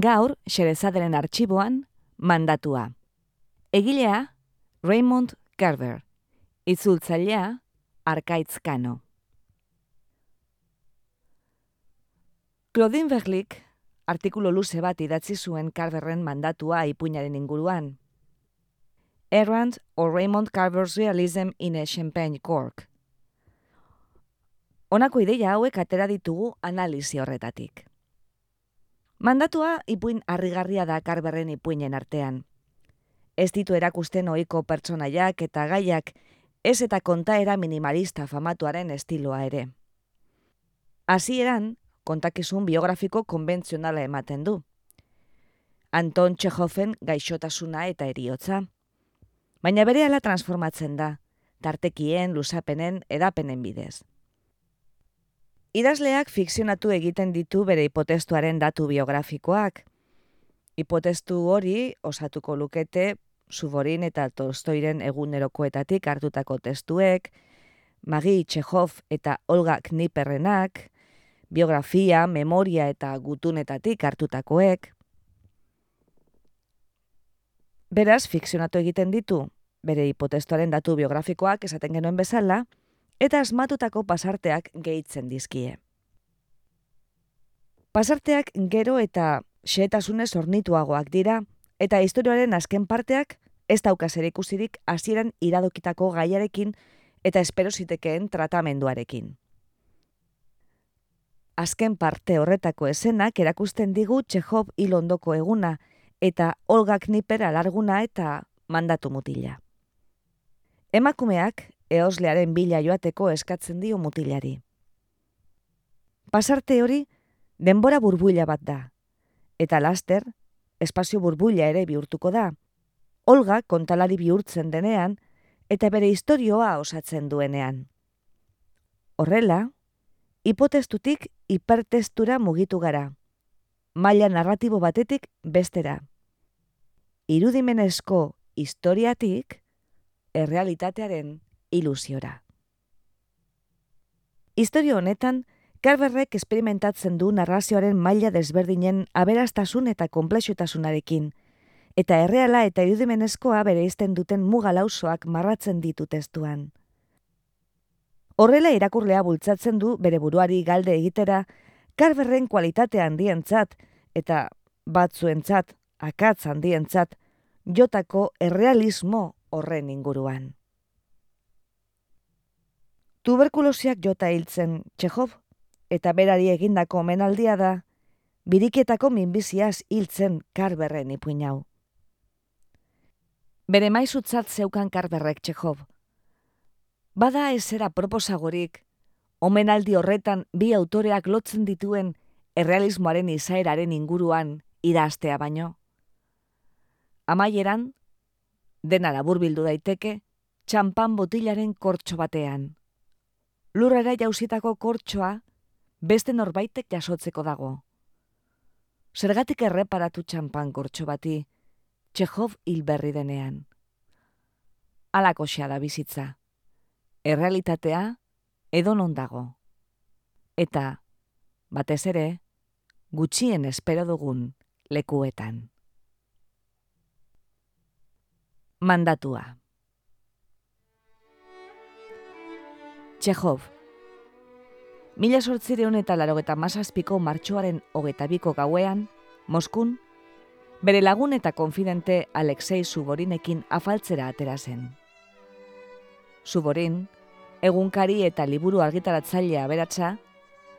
Gaur, Xerezaderen arxiboan, mandatua. Egilea, Raymond Carver. Itzultzailea, Arkaitz Kano. Claudine Verlik, artikulo luze bat idatzi zuen Carverren mandatua ipuinaren inguruan. Errand or Raymond Carver's Realism in a Champagne Cork. Honako ideia hauek atera ditugu analizi horretatik. Mandatua ipuin harrigarria da karberren ipuinen artean. Ez ditu erakusten ohiko pertsonaiak eta gaiak, ez eta kontaera minimalista famatuaren estiloa ere. Hasieran, kontakizun biografiko konbentzionala ematen du. Anton Txehofen gaixotasuna eta eriotza. Baina bere ala transformatzen da, tartekien, lusapenen, edapenen bidez. Idazleak fikzionatu egiten ditu bere hipotestuaren datu biografikoak. Hipotestu hori osatuko lukete Suborin eta Tolstoiren egunerokoetatik hartutako testuek, Magi Txehov eta Olga Kniperrenak, biografia, memoria eta gutunetatik hartutakoek. Beraz, fikzionatu egiten ditu, bere hipotestuaren datu biografikoak esaten genuen bezala, eta asmatutako pasarteak gehitzen dizkie. Pasarteak gero eta xeetasunez ornituagoak dira, eta historioaren azken parteak ez daukaz ere ikusirik hasieran iradokitako gaiarekin eta espero zitekeen tratamenduarekin. Azken parte horretako esenak erakusten digu Txehov ilondoko eguna eta Olga Kniper alarguna eta mandatu mutila. Emakumeak eoslearen bila joateko eskatzen dio mutilari. Pasarte hori, denbora burbuila bat da, eta laster, espazio burbuila ere bihurtuko da. Olga kontalari bihurtzen denean, eta bere historioa osatzen duenean. Horrela, hipotestutik hipertestura mugitu gara, maila narratibo batetik bestera. Irudimenezko historiatik, errealitatearen ilusiora. Historio honetan, Carverrek esperimentatzen du narrazioaren maila desberdinen aberastasun eta konplexutasunarekin, eta erreala eta irudimenezkoa bere izten duten mugalausoak marratzen ditu testuan. Horrela irakurlea bultzatzen du bere buruari galde egitera, Carverren kualitate handientzat eta batzuentzat, akatz handientzat, jotako errealismo horren inguruan. Tuberkulosiak jota hiltzen Txehov eta berari egindako omenaldia da biriketako minbiziaz hiltzen karberren ipuin hau. Bere maizutzat zeukan karberrek Txehov. Bada ezera proposagorik, omenaldi horretan bi autoreak lotzen dituen errealismoaren izaeraren inguruan idaztea baino. Amaieran, dena laburbildu daiteke, txampan botilaren kortxo batean lurrera jausitako kortxoa beste norbaitek jasotzeko dago. Zergatik erreparatu txampan kortxo bati, Txehov hilberri denean. Alako da bizitza. Errealitatea edo non dago. Eta, batez ere, gutxien espero dugun lekuetan. Mandatua. Txehov. Mila sortzireun eta larogeta masazpiko martxoaren hogeta biko gauean, Moskun, bere lagun eta konfidente Alexei Suborinekin afaltzera atera zen. Suborin, egunkari eta liburu argitaratzailea beratza,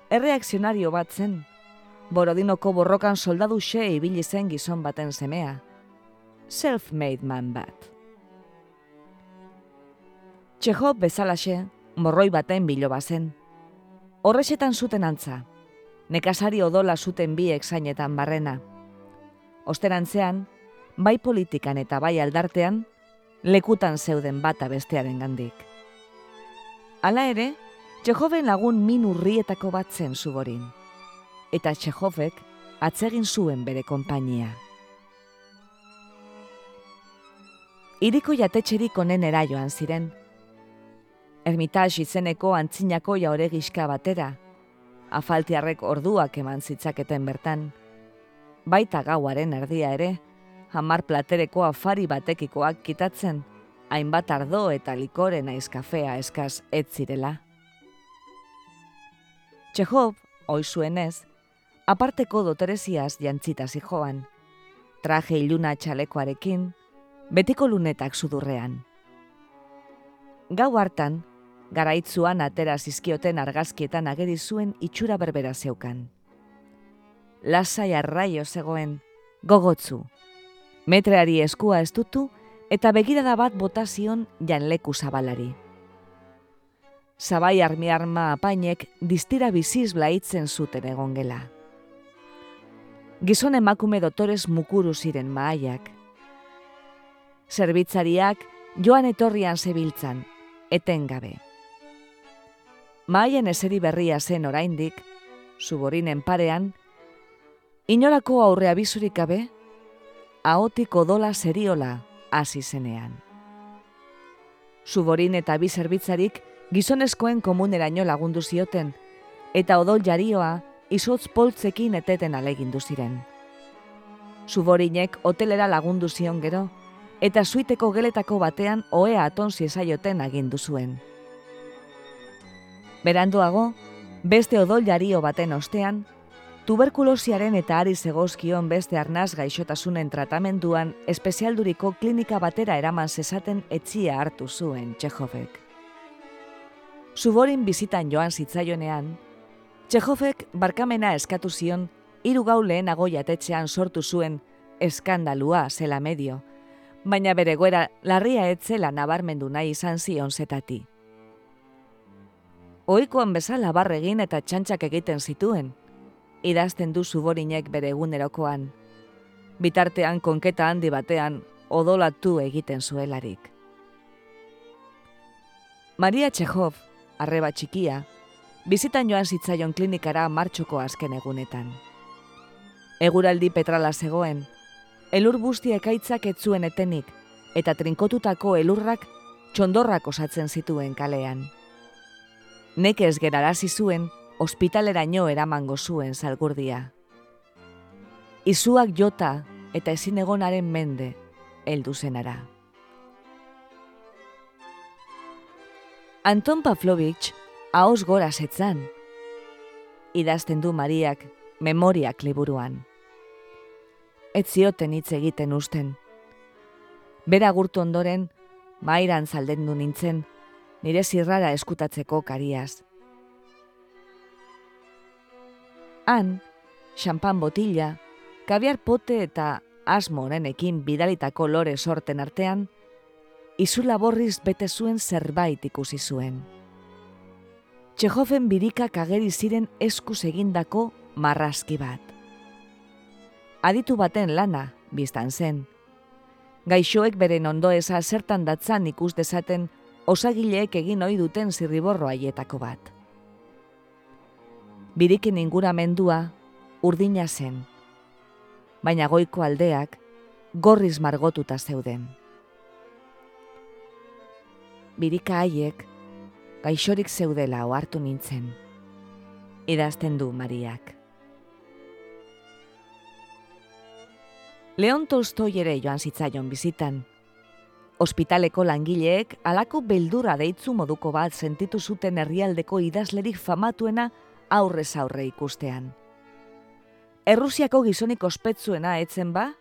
erreakzionario bat zen, borodinoko borrokan soldadu xe ibili zen gizon baten semea. Self-made man bat. Txeho bezalaxe, morroi baten biloba zen. Horrexetan zuten antza, nekasari odola zuten bi zainetan barrena. Osterantzean, bai politikan eta bai aldartean, lekutan zeuden bata bestearen gandik. Hala ere, Txehoven lagun min urrietako bat zen zuborin. Eta Txehovek atsegin zuen bere konpainia. Iriko jatetxerik onen joan ziren, Ermitaz izeneko antzinako jaure gizka batera, afaltiarrek orduak eman zitzaketen bertan. Baita gauaren erdia ere, hamar platereko afari batekikoak kitatzen, hainbat ardo eta likore naiz kafea eskaz ez zirela. Txehov, oizuenez, aparteko dotereziaz jantzitasi joan, traje iluna txalekoarekin, betiko lunetak sudurrean. Gau hartan, garaitzuan atera zizkioten argazkietan ageri zuen itxura berbera zeukan. Lasai arraio zegoen, gogotzu. Metreari eskua ez dutu eta begirada bat botazion janleku zabalari. Zabai armi arma apainek distira biziz blaitzen zuten egon gela. Gizon emakume dotorez mukuru ziren maaiak. Zerbitzariak joan etorrian zebiltzan, etengabe. Maien eseri berria zen oraindik, suborinen parean, inolako aurre abizurik gabe, ahotik odola seriola hasi zenean. Suborin eta bi zerbitzarik gizonezkoen komuneraino lagundu zioten, eta odol jarioa izotz poltzekin eteten alegindu ziren. Suborinek hotelera lagundu zion gero, eta suiteko geletako batean oea atonzi esaioten agindu zuen. Beranduago, beste odol jario baten ostean, tuberkulosiaren eta ari zegozkion beste arnaz gaixotasunen tratamenduan espezialduriko klinika batera eraman zezaten etxia hartu zuen Txehovek. Suborin bizitan joan zitzaionean, Txehovek barkamena eskatu zion hiru gau lehenago jatetxean sortu zuen eskandalua zela medio, baina bere goera larria etzela nabarmendu nahi izan zion zetati ohikoan bezala barregin eta txantxak egiten zituen, idazten du zuborinek bere egunerokoan, bitartean konketa handi batean odolatu egiten zuelarik. Maria Txehov, arreba txikia, bizitan joan zitzaion klinikara martxoko azken egunetan. Eguraldi petrala zegoen, elur busti ekaitzak etzuen etenik, eta trinkotutako elurrak txondorrak osatzen zituen kalean nekez gerarazi zuen, ospitaleraino eramango zuen salgurdia. Izuak jota eta ezin egonaren mende, heldu zenara. Anton Pavlovich haos gora zetzan, idazten du Mariak memoriak liburuan. Ez zioten hitz egiten usten. Bera gurtu ondoren, mairan zaldendu nintzen, nire zirrara eskutatzeko kariaz. Han, xampan botila, kabiar pote eta asmo honenekin bidalitako lore sorten artean, izula borriz bete zuen zerbait ikusi zuen. Txehofen birika kageri ziren eskuz egindako marrazki bat. Aditu baten lana, biztan zen. Gaixoek beren ondoeza zertan datzan ikus dezaten osagileek egin ohi duten zirriborro haietako bat. Birikin inguramendua urdina zen, baina goiko aldeak gorriz margotuta zeuden. Birika haiek gaixorik zeudela ohartu nintzen, idazten du Mariak. Leon Tolstoi ere joan zitzaion bizitan, Ospitaleko langileek alako beldura deitzu moduko bat sentitu zuten herrialdeko idazlerik famatuena aurrez aurre ikustean. Errusiako gizonik ospetsuena etzen ba?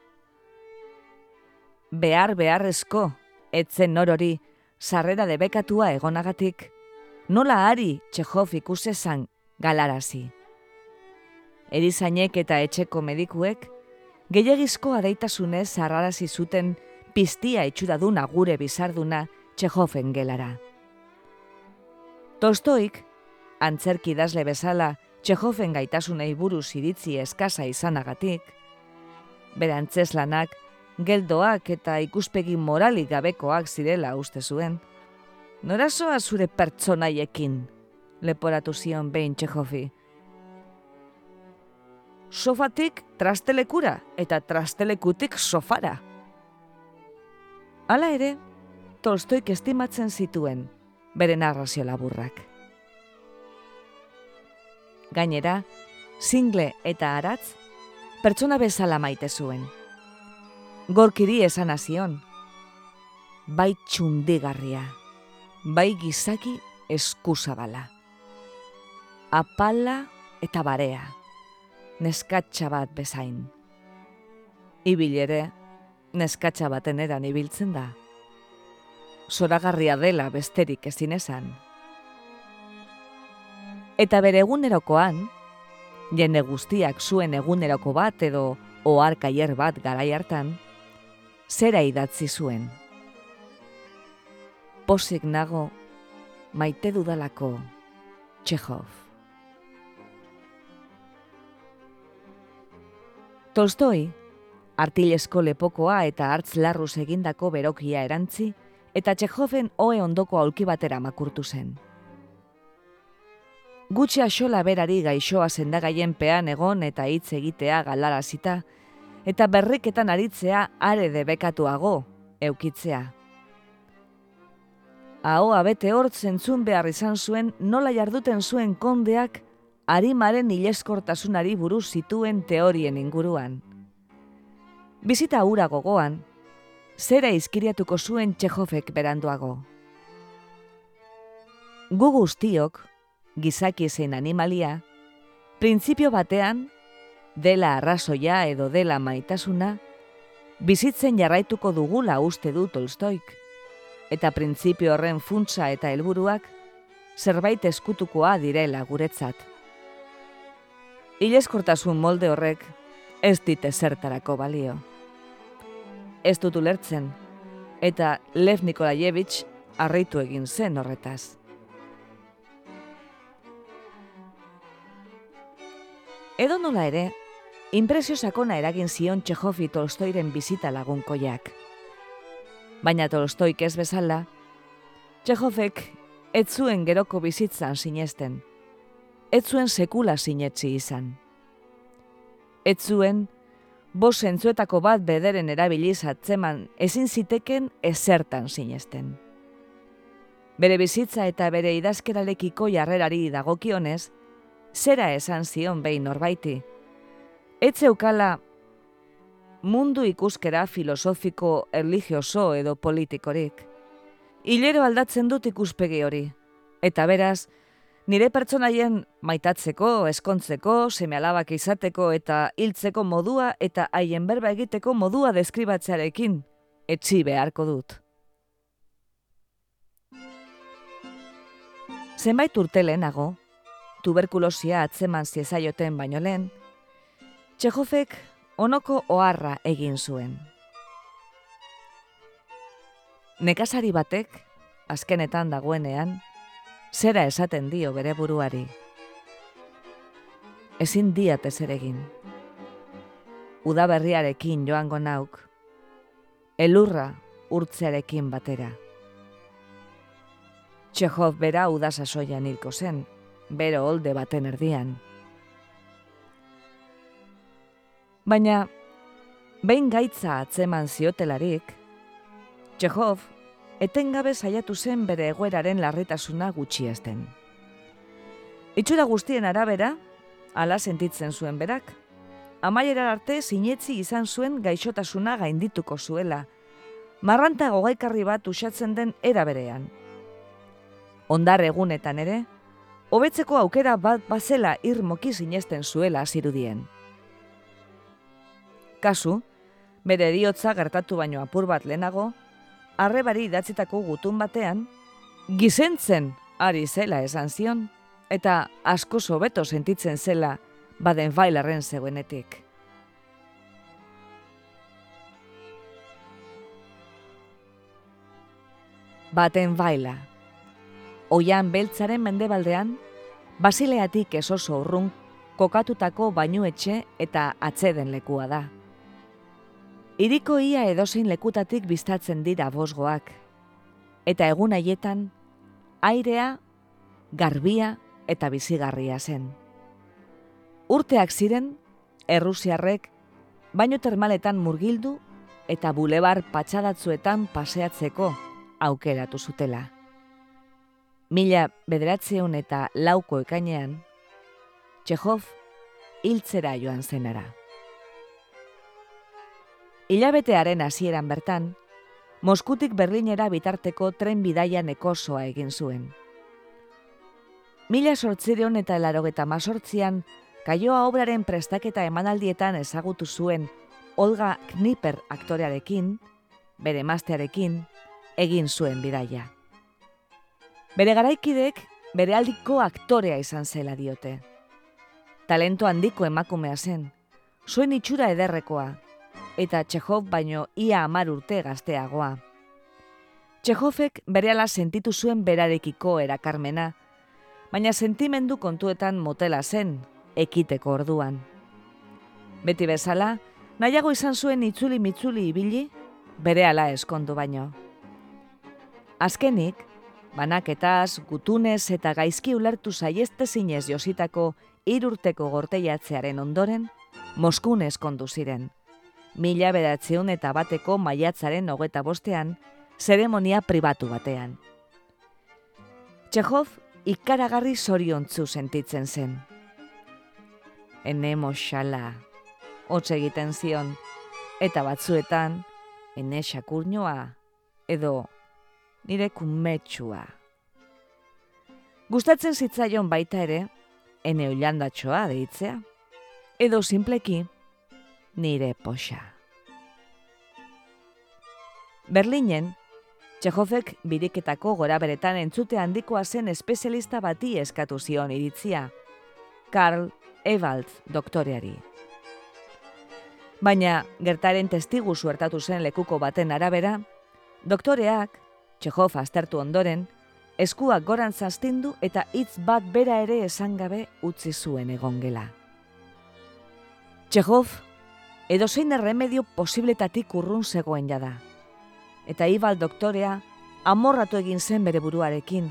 Behar beharrezko, etzen norori, sarrera debekatua egonagatik, nola ari Txehov ikusezan galarazi. erizainek eta etxeko medikuek, gehiagizko adeitasunez zarrarazi zuten piztia itxuraduna gure bizarduna Txehofen gelara. Tolstoik, antzerki idazle bezala, Txehofen gaitasunei buruz iritzi eskaza izanagatik, bere antzeslanak, geldoak eta ikuspegi moralik gabekoak zirela uste zuen. Norazoa zure pertsonaiekin, leporatu zion behin Txehofi. Sofatik trastelekura eta trastelekutik sofara. Hala ere, Tolstoik estimatzen zituen bere narrazio laburrak. Gainera, single eta aratz, pertsona bezala maite zuen. Gorkiri esan azion, bai txundigarria, bai gizaki eskuzabala. Apala eta barea, neskatxa bat bezain. Ibilere, neskatxa baten eran ibiltzen da. Zoragarria dela besterik ezin esan eta bere egunerokoan, jende guztiak zuen eguneroko bat edo ohar kaier bat garai hartan, zera idatzi zuen. Posik nago, maite dudalako, Txehov. Tolstoi, artilesko lepokoa eta hartz larruz egindako berokia erantzi, eta Txehoven oe ondoko aulki batera makurtu zen gutxi axola berari gaixoa zendagaien pean egon eta hitz egitea galarazita, eta berriketan aritzea are debekatuago, eukitzea. Ahoa bete hort zentzun behar izan zuen nola jarduten zuen kondeak harimaren ileskortasunari buruz zituen teorien inguruan. Bizita hura gogoan, zera izkiriatuko zuen Txehofek beranduago. Gu guztiok, gizaki zein animalia, printzipio batean, dela arrazoia edo dela maitasuna, bizitzen jarraituko dugula uste du Tolstoik, eta printzipio horren funtsa eta helburuak zerbait eskutukoa direla guretzat. Ileskortasun molde horrek ez dite zertarako balio. Ez dut ulertzen, eta Lev Nikolajevich harritu egin zen horretaz. Edo nola ere, impresio sakona eragin zion Txehofi Tolstoiren bizita lagunkoiak. Baina Tolstoik ez bezala, Txehofek ez zuen geroko bizitzan sinesten, ez zuen sekula sinetzi izan. Ez zuen, bos zentzuetako bat bederen erabiliz atzeman ezin ziteken ezertan sinesten. Bere bizitza eta bere idazkeralekiko jarrerari dagokionez, zera esan zion behin norbaiti. Etzeukala mundu ikuskera filosofiko, religioso edo politikorik. Hilero aldatzen dut ikuspegi hori. Eta beraz, nire pertsonaien maitatzeko, eskontzeko, semealabak izateko eta hiltzeko modua eta haien berba egiteko modua deskribatzearekin, etzi beharko dut. Zenbait urte lehenago, tuberkulosia atzeman ziezaioten baino lehen, Txehofek onoko oharra egin zuen. Nekazari batek, azkenetan dagoenean, zera esaten dio bere buruari. Ezin diat ez egin. Udaberriarekin joango nauk, elurra urtzearekin batera. Txehov bera udasasoian hilko zen, bero holde baten erdian. Baina, behin gaitza atzeman ziotelarik, Txehov, etengabe saiatu zen bere egoeraren larritasuna gutxiezten. Itxura guztien arabera, ala sentitzen zuen berak, amaiera arte sinetzi izan zuen gaixotasuna gaindituko zuela, marranta gogaikarri bat usatzen den era berean. Ondar egunetan ere, hobetzeko aukera bat bazela irmoki sinesten zuela zirudien. Kasu, bere eriotza gertatu baino apur bat lehenago, arrebari idatzitako gutun batean, gizentzen ari zela esan zion, eta asko sobeto sentitzen zela baden bailarren zegoenetik. Baten baila. Oian beltzaren mendebaldean, basileatik ez oso urrun kokatutako bainuetxe eta atzeden lekua da. Iriko ia edozein lekutatik biztatzen dira bosgoak, eta egun haietan, airea, garbia eta bizigarria zen. Urteak ziren, errusiarrek, baino termaletan murgildu eta bulebar patxadatzuetan paseatzeko aukeratu zutela. Mila bederatzeun eta lauko ekainean, Txehov hiltzera joan zenara. Ilabetearen hasieran bertan, Moskutik Berlinera bitarteko tren bidaian ekosoa egin zuen. Mila sortzireon eta larogeta masortzian, kaioa obraren prestaketa emanaldietan ezagutu zuen Olga Kniper aktorearekin, bere maztearekin, egin zuen bidaia. Bere garaikidek, bere aldiko aktorea izan zela diote. Talento handiko emakumea zen, zuen itxura ederrekoa, eta Txehov baino ia amar urte gazteagoa. Txehovek berehala sentitu zuen berarekiko erakarmena, baina sentimendu kontuetan motela zen, ekiteko orduan. Beti bezala, nahiago izan zuen itzuli mitzuli ibili, berehala eskondu baino. Azkenik, banaketaz, gutunez eta gaizki ulertu zaieste zinez jositako irurteko gorteiatzearen ondoren, Moskun eskondu ziren mila bedatzeun eta bateko maiatzaren hogeta bostean, zeremonia pribatu batean. Txehov ikaragarri zoriontzu sentitzen zen. Ene moxala, hotz egiten zion, eta batzuetan, ene xakurnoa, edo nire kumetsua. Gustatzen zitzaion baita ere, ene oilandatxoa deitzea, edo simpleki, nire poxa. Berlinen, Txehovek biriketako gora beretan entzute handikoa zen espezialista bati eskatu zion iritzia, Karl Ewald doktoreari. Baina, gertaren testigu suertatu zen lekuko baten arabera, doktoreak, Txehov aztertu ondoren, eskuak goran zaztindu eta hitz bat bera ere esan gabe utzi zuen egongela. Txehov edo zein erremedio posibletatik urrun zegoen jada. Eta Ibal doktorea amorratu egin zen bere buruarekin,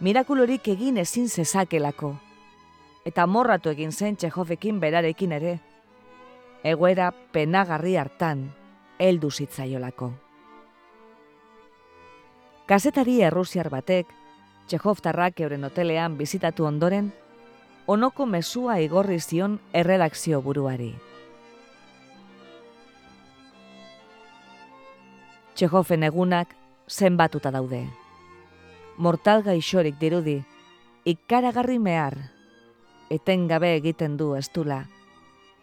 mirakulorik egin ezin zezakelako. Eta amorratu egin zen txehovekin berarekin ere, egoera penagarri hartan, heldu zitzaiolako. Kazetari errusiar batek, Txehoftarrak euren hotelean bizitatu ondoren, onoko mesua igorri zion erredakzio buruari. Txehofen egunak zenbatuta daude. Mortal gaixorik dirudi, ikaragarri mehar, etengabe egiten du estula.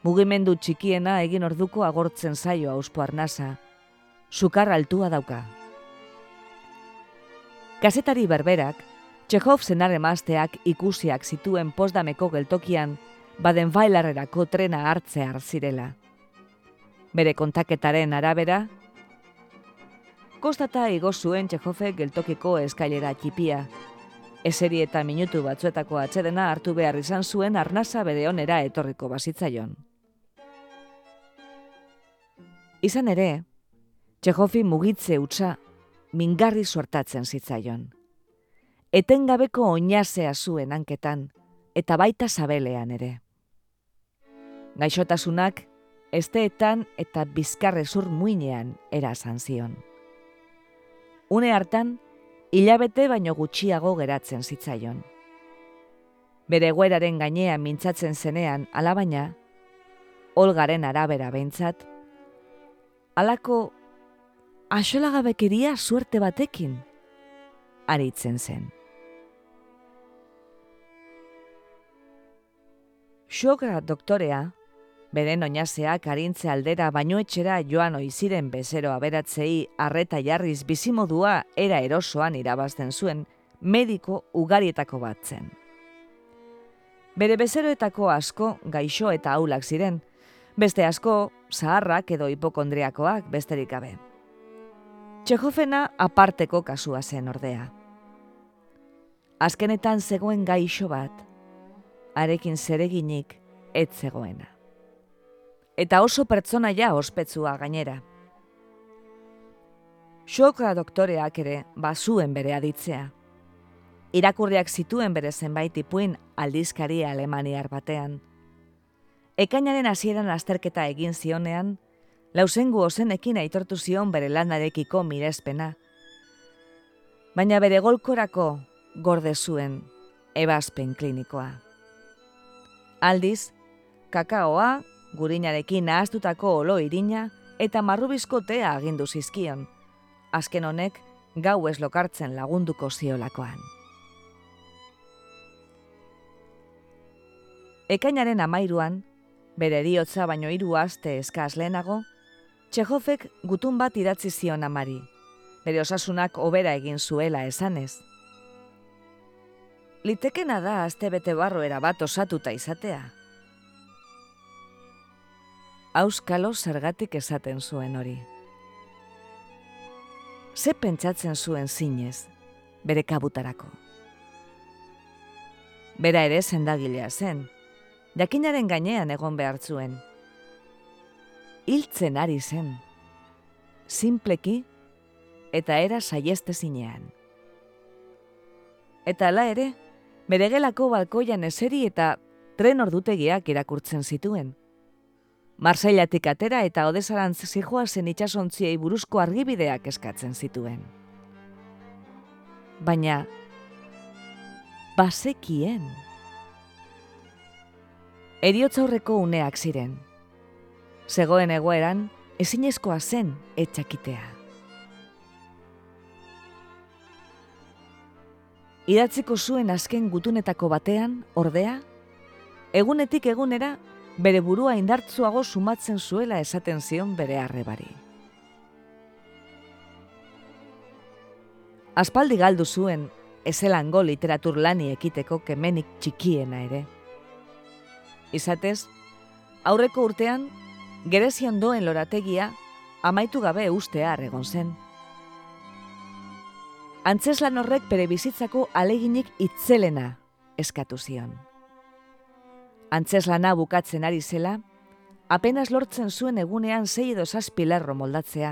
Mugimendu txikiena egin orduko agortzen zaio auspo arnasa, sukar altua dauka. Kazetari berberak, Txehov zenare mazteak ikusiak zituen postdameko geltokian, baden bailarrerako trena hartzea zirela. Bere kontaketaren arabera, kostata igo zuen Txehofe geltokiko eskailera txipia. Eseri eta minutu batzuetako atxedena hartu behar izan zuen arnasa bere onera etorriko bazitzaion. Izan ere, Txehofi mugitze utza mingarri suertatzen zitzaion. Etengabeko oinazea zuen hanketan, eta baita zabelean ere. Gaixotasunak, esteetan eta bizkarrezur muinean erazan zion. Une hartan, hilabete baino gutxiago geratzen zitzaion. Bere gueraren gainean mintzatzen zenean, alabaina, olgaren arabera behintzat, alako asolagabekeria suerte batekin, aritzen zen. Xogra doktorea, Beren oinazeak arintze aldera baino etxera joan oiziren bezero aberatzei arreta jarriz bizimodua era erosoan irabazten zuen mediko ugarietako bat zen. Bere bezeroetako asko gaixo eta aulak ziren, beste asko zaharrak edo hipokondriakoak besterik gabe. Txehofena aparteko kasua zen ordea. Azkenetan zegoen gaixo bat, arekin zereginik ez zegoena. Eta oso pertsona ja ospetsua gainera. Xokra doktoreak ere bazuen bere aditzea. Irakurriak zituen bere zenbait ipuin aldizkari alemaniar batean. Ekainaren hasieran azterketa egin zionean, lausengu ozenekin aitortu zion bere lanarekiko mirespena. Baina bere golkorako gorde zuen ebazpen klinikoa. Aldiz, kakaoa, gurinarekin nahaztutako olo irina eta marrubizko tea agindu zizkion. Azken honek, gau ez lokartzen lagunduko ziolakoan. Ekainaren amairuan, bere eriotza baino hiru aste eskaz lehenago, Txehofek gutun bat idatzi zion amari, bere osasunak obera egin zuela esanez. Litekena da azte bete barroera bat osatuta izatea. Auskalo zergatik esaten zuen hori. Ze pentsatzen zuen zinez, bere kabutarako. Bera ere zendagilea zen, jakinaren gainean egon behar zuen hiltzen ari zen. Simpleki eta era saieste zinean. Eta ala ere, bere gelako balkoian eseri eta tren ordutegiak irakurtzen zituen. Marsailatik atera eta odesarantz zijoa zen itxasontziei buruzko argibideak eskatzen zituen. Baina, basekien. Eriotzaurreko uneak ziren zegoen egoeran ezinezkoa zen etxakitea. Idatziko zuen azken gutunetako batean, ordea, egunetik egunera bere burua indartzuago sumatzen zuela esaten zion bere arrebari. Aspaldi galdu zuen, ezelango literatur lani ekiteko kemenik txikiena ere. Izatez, aurreko urtean gerezian doen lorategia amaitu gabe ustear egon zen. Antzeslan horrek bere bizitzako aleginik itzelena eskatu zion. Antzeslana bukatzen ari zela, apenas lortzen zuen egunean zei edo zazpilarro moldatzea.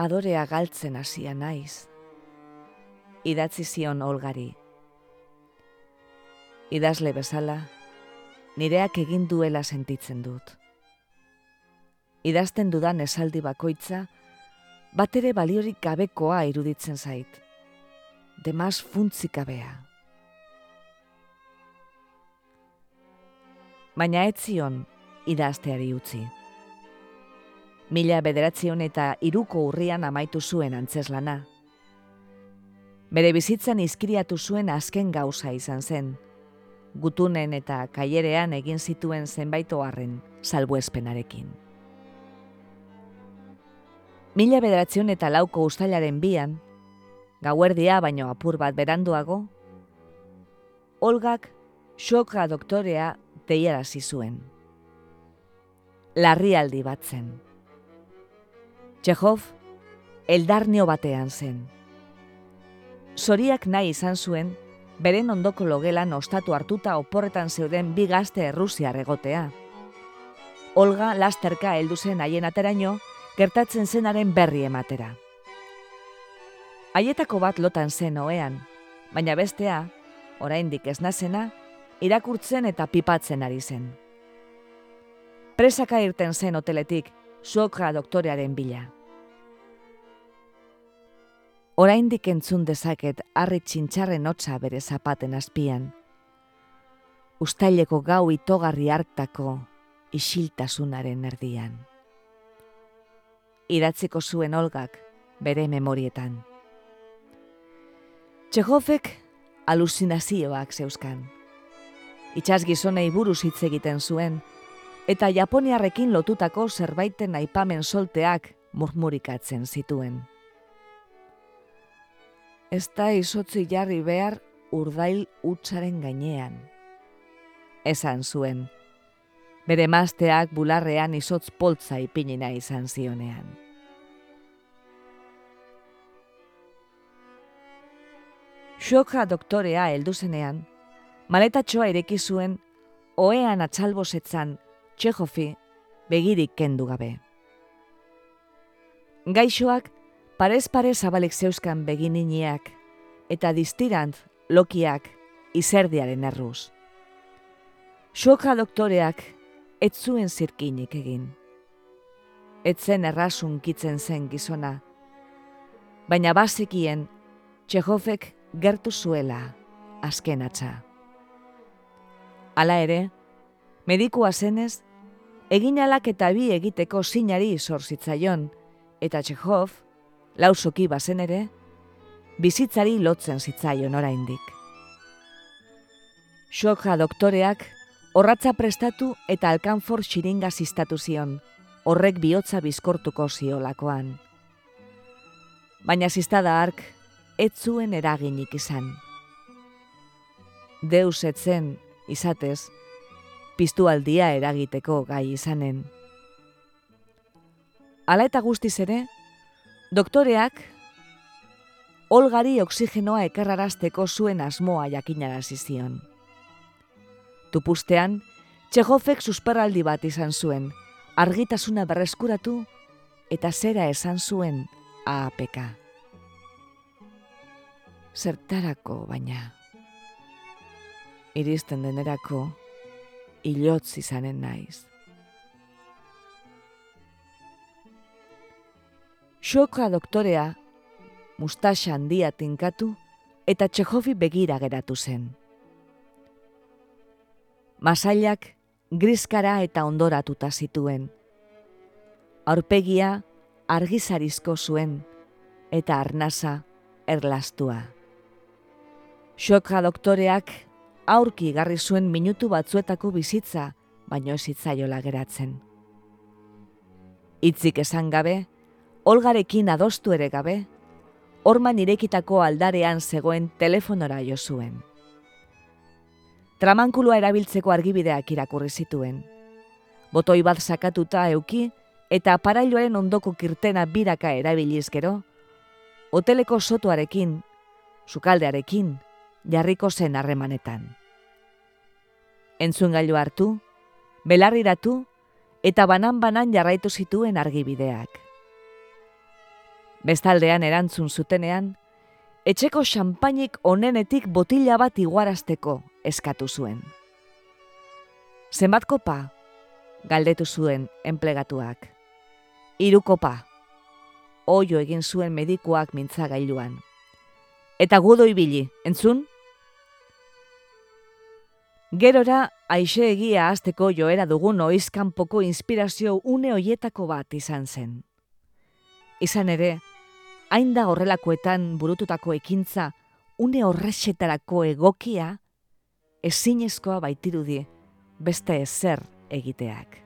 Adorea galtzen hasia naiz. Idatzi zion olgari. Idazle bezala, nireak egin duela sentitzen dut. Idazten dudan esaldi bakoitza, bat ere baliorik gabekoa iruditzen zait. Demaz funtzik Baina ez zion idazteari utzi. Mila bederatzion eta iruko urrian amaitu zuen antzeslana. Bere bizitzan izkiriatu zuen azken gauza izan zen, gutunen eta kaierean egin zituen zenbait oharren salbuespenarekin. Mila bederatzion eta lauko ustailaren bian, gauerdia baino apur bat beranduago, Olgak xoka doktorea teiarazi zuen. Larrialdi bat zen. Txehov, eldarnio batean zen. Zoriak nahi izan zuen beren ondoko logelan ostatu hartuta oporretan zeuden bi gazte errusiar egotea. Olga lasterka heldu zen haien ateraino, gertatzen zenaren berri ematera. Haietako bat lotan zen oean, baina bestea, oraindik ez nazena, irakurtzen eta pipatzen ari zen. Presaka irten zen hoteletik, suokra doktorearen bila oraindik entzun dezaket harri txintxarren hotza bere zapaten azpian. Ustaileko gau itogarri hartako isiltasunaren erdian. Idatziko zuen olgak bere memorietan. Txehofek aluzinazioak zeuskan. Itxaz gizonei buruz hitz egiten zuen, eta Japoniarrekin lotutako zerbaiten aipamen solteak murmurikatzen zituen ez da izotzi jarri behar urdail utzaren gainean. Esan zuen, bere mazteak bularrean izotz poltza ipinina izan zionean. Xoka doktorea heldu zenean, maletatxoa ireki zuen, oean atxalbosetzan, txejofi, begirik kendu gabe. Gaixoak, parez pare zabalik zeuskan begininiak, eta distirant lokiak izerdiaren erruz. Xoka doktoreak ez zuen zirkinik egin. Etzen errasun kitzen zen gizona, baina bazekien Txehofek gertu zuela azken atza. Hala ere, medikua zenez, egin alak eta bi egiteko sinari zor zitzaion, eta Txehov, lausoki bazen ere, bizitzari lotzen zitzaion oraindik. Xoka doktoreak, horratza prestatu eta alkanfor xiringa zistatu zion, horrek bihotza bizkortuko ziolakoan. Baina ziztada ark, ez zuen eraginik izan. Deus etzen, izatez, piztu aldia eragiteko gai izanen. Hala eta guztiz ere, doktoreak, olgari oksigenoa ekarrarazteko zuen asmoa jakinara zizion. Tupustean, Txehofek susperraldi bat izan zuen, argitasuna berreskuratu eta zera esan zuen AAPK zertarako baina. Iristen denerako, ilotz izanen naiz. Xoka doktorea, mustaxa handia tinkatu eta Txehofi begira geratu zen. Masailak griskara eta ondoratuta zituen. Aurpegia argizarizko zuen eta arnasa erlastua. Xoka doktoreak aurki garri zuen minutu batzuetako bizitza, baino ez hitzaiola geratzen. Itzik esan gabe, olgarekin adostu ere gabe, orman irekitako aldarean zegoen telefonora jo zuen. Tramankulua erabiltzeko argibideak irakurri zituen. Botoi bat sakatuta euki eta aparailoaren ondoko kirtena biraka erabiliz gero, hoteleko sotoarekin, sukaldearekin, jarriko zen harremanetan. Entzun gailu hartu, belarriratu eta banan-banan jarraitu zituen argibideak. Bestaldean erantzun zutenean, etxeko xampainik onenetik botila bat iguarazteko eskatu zuen. Zenbat kopa? Galdetu zuen enplegatuak. Hiru kopa. Oio egin zuen medikuak mintza gailuan. Eta gudo ibili, entzun? Gerora, aixe egia azteko joera dugun oizkanpoko inspirazio une hoietako bat izan zen. Izan ere, hain da horrelakoetan burututako ekintza, une horrexetarako egokia, ezinezkoa baitirudi beste ezer egiteak.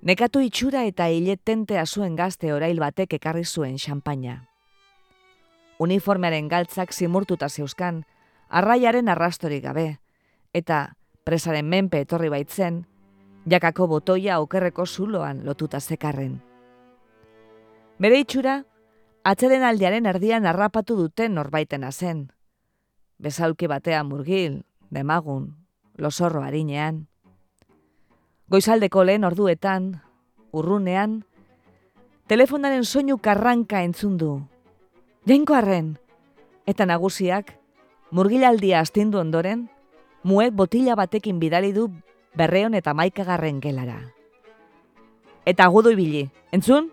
Nekatu itxura eta hiletentea zuen gazte orail batek ekarri zuen xampaina uniformearen galtzak zimurtuta zeuzkan, arraiaren arrastorik gabe, eta presaren menpe etorri baitzen, jakako botoia okerreko zuloan lotuta zekarren. Bere itxura, atzeden aldiaren erdian harrapatu duten norbaitena zen. Bezalki batean murgil, demagun, losorro harinean. Goizaldeko lehen orduetan, urrunean, telefonaren soinu karranka entzundu, arren, eta nagusiak, murgilaldia astindu ondoren, muek botila batekin bidali du berreon eta maikagarren gelara. Eta gudu ibili, entzun?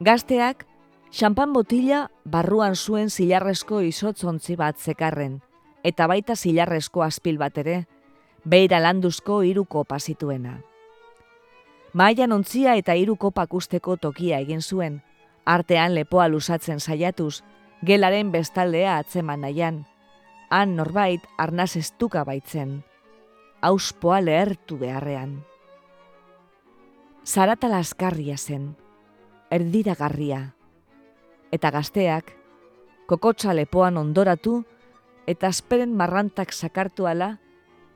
Gazteak, xampan botila barruan zuen zilarrezko izotzontzi bat zekarren, eta baita zilarrezko azpil bat ere, beira landuzko hiru kopa zituena. Maian ontzia eta hiru kopak usteko tokia egin zuen, artean lepoa lusatzen saiatuz, gelaren bestaldea atzeman nahian, han norbait arnaz estuka baitzen. auspoa lehertu beharrean. Zarata laskarria zen, erdiragarria, eta gazteak, kokotsa lepoan ondoratu, eta azperen marrantak sakartu ala,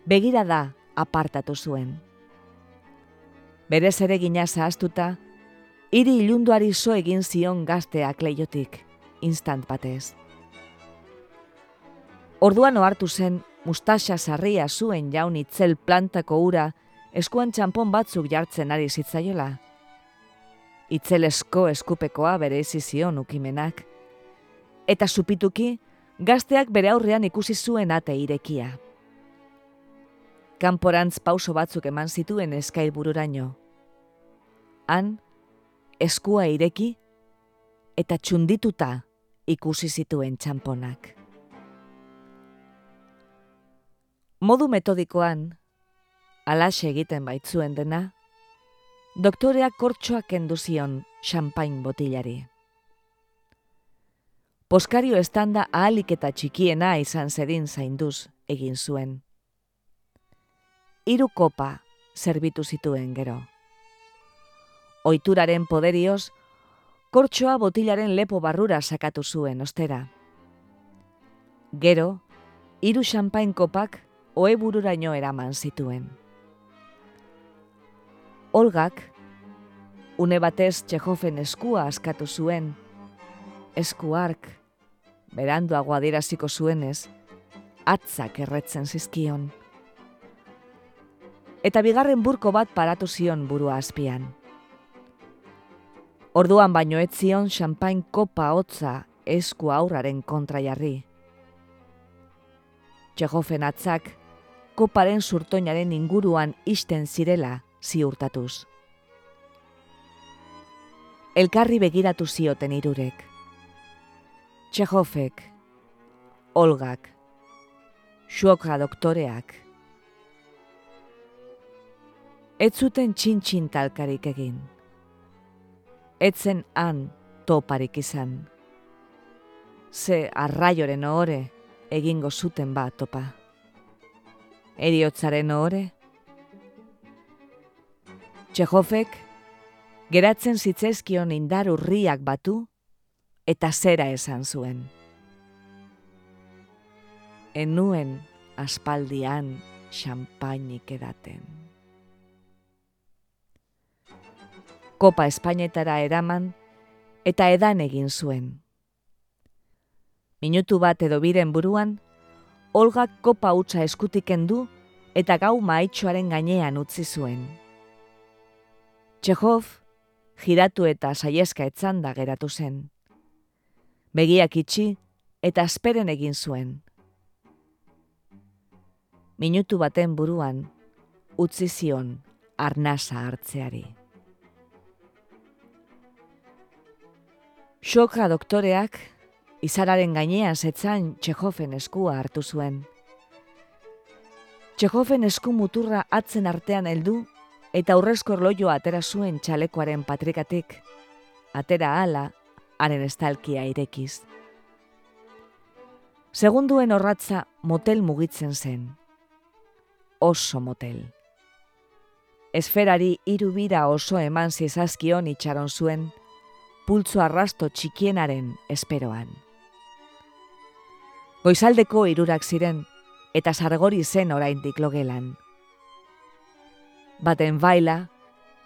begira da apartatu zuen. Berez ere gina zahaztuta, hiri ilunduari zo egin zion gazteak leiotik, instant batez. Orduan ohartu zen, mustaxa sarria zuen jaun itzel plantako ura, eskuan txampon batzuk jartzen ari zitzaiola. Itzelesko eskupekoa bere izizion ukimenak. Eta supituki, gazteak bere aurrean ikusi zuen ate irekia. Kanporantz pauso batzuk eman zituen eskail bururaino. Han, eskua ireki eta txundituta ikusi zituen txamponak. Modu metodikoan, alaxe egiten baitzuen dena, doktoreak kortxoak enduzion champagne botilari. Poskario estanda ahalik eta txikiena izan zedin zainduz egin zuen. Hiru kopa zerbitu zituen gero. Oituraren poderioz, kortxoa botilaren lepo barrura sakatu zuen ostera. Gero, hiru champagne kopak oe bururaino eraman zituen. Olgak, une batez Txehofen eskua askatu zuen, eskuark, beranduago adieraziko zuenez, atzak erretzen zizkion. Eta bigarren burko bat paratu zion burua azpian. Orduan baino ez zion champagne kopa hotza esku aurraren kontra jarri. Txehofen atzak, koparen surtoinaren inguruan isten zirela ziurtatuz. Elkarri begiratu zioten irurek. Txehofek, Olgak, Xuoka doktoreak. Ez zuten txintxin talkarik egin. Etzen han toparik izan. Ze arraioren ohore egingo zuten bat topa. Eriotzaren ohore, Txehofek, geratzen zitzezkion indar urriak batu, eta zera esan zuen. Enuen aspaldian xampainik edaten. Kopa Espainetara eraman, eta edan egin zuen. Minutu bat edo biren buruan, Olga kopa utza eskutiken du eta gau maitxoaren gainean utzi zuen. Txehov, giratu eta saieska etzan da geratu zen. Begiak itxi eta asperen egin zuen. Minutu baten buruan, utzi zion arnasa hartzeari. Xoka doktoreak, izararen gainean zetzan Txehofen eskua hartu zuen. Txehofen esku muturra atzen artean heldu eta aurrezko erloioa atera zuen txalekoaren patrikatik, atera ala, haren estalkia irekiz. Segunduen horratza motel mugitzen zen. Oso motel. Esferari irubira oso eman zizazkion itxaron zuen, pultzo arrasto txikienaren esperoan. Goizaldeko irurak ziren, eta sargori zen oraindik logelan baten baila,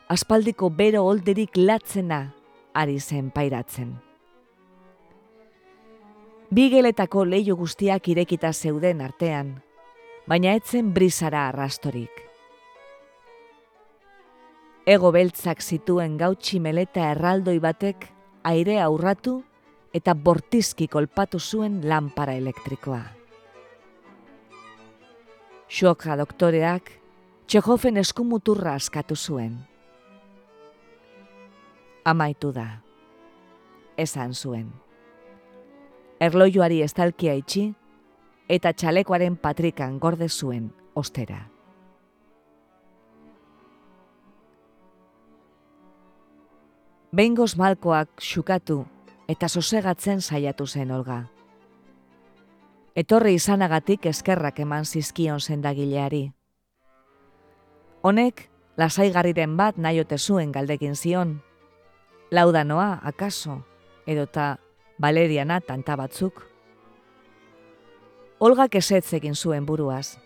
aspaldiko bero olderik latzena ari zen pairatzen. Bigeletako leio guztiak irekita zeuden artean, baina etzen brisara arrastorik. Ego beltzak zituen gautxi meleta erraldoi batek aire aurratu eta bortizki kolpatu zuen lanpara elektrikoa. Xoka doktoreak Txehofen eskumuturra askatu zuen. Amaitu da. Esan zuen. Erloioari estalkia itxi eta txalekoaren patrikan gorde zuen ostera. Behingoz malkoak xukatu eta sosegatzen saiatu zen olga. Etorri izanagatik eskerrak eman zizkion zendagileari Honek, lasaigarriren bat naiote zuen galdekin zion. Laudanoa, akaso, edota Valeriana tanta batzuk. Olga kesetz egin zuen buruaz.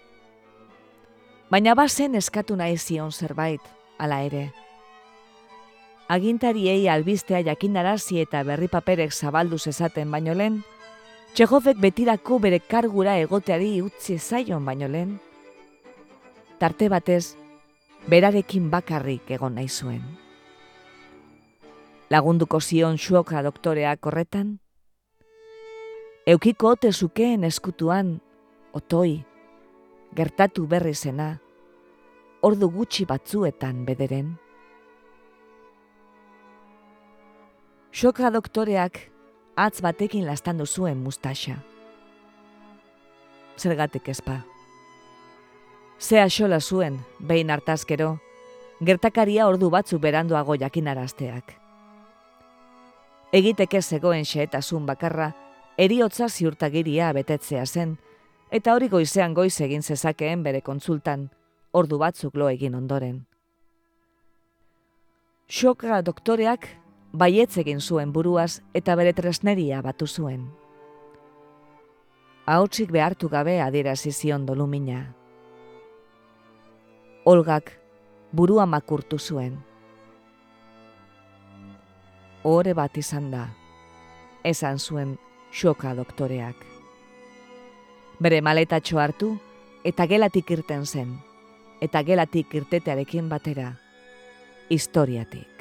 Baina bazen eskatu nahi zion zerbait, ala ere. Agintariei albistea jakinarazi eta berri paperek zabaldu esaten baino lehen, Txehofek betirako bere kargura egoteari utzi zaion baino lehen, tarte batez, berarekin bakarrik egon nahi zuen. Lagunduko zion xuoka doktoreak horretan? Eukiko ote zukeen eskutuan, otoi, gertatu berri zena, ordu gutxi batzuetan bederen. Xoka doktoreak atz batekin lastandu zuen mustaxa. Zergatik ezpa. Zea xola zuen, behin hartazkero, gertakaria ordu batzu beranduago jakinarazteak. Egiteke zegoen xeetasun bakarra, eriotza ziurtagiria betetzea zen, eta hori goizean goiz egin zezakeen bere kontsultan, ordu batzuk lo egin ondoren. Xoka doktoreak baietz egin zuen buruaz eta bere tresneria batu zuen. Hautsik behartu gabe adierazi zion dolumina. Olgak burua makurtu zuen. Ore bat izan da, esan zuen xoka doktoreak. Bere maletatxo hartu eta gelatik irten zen, eta gelatik irtetearekin batera, historiatik.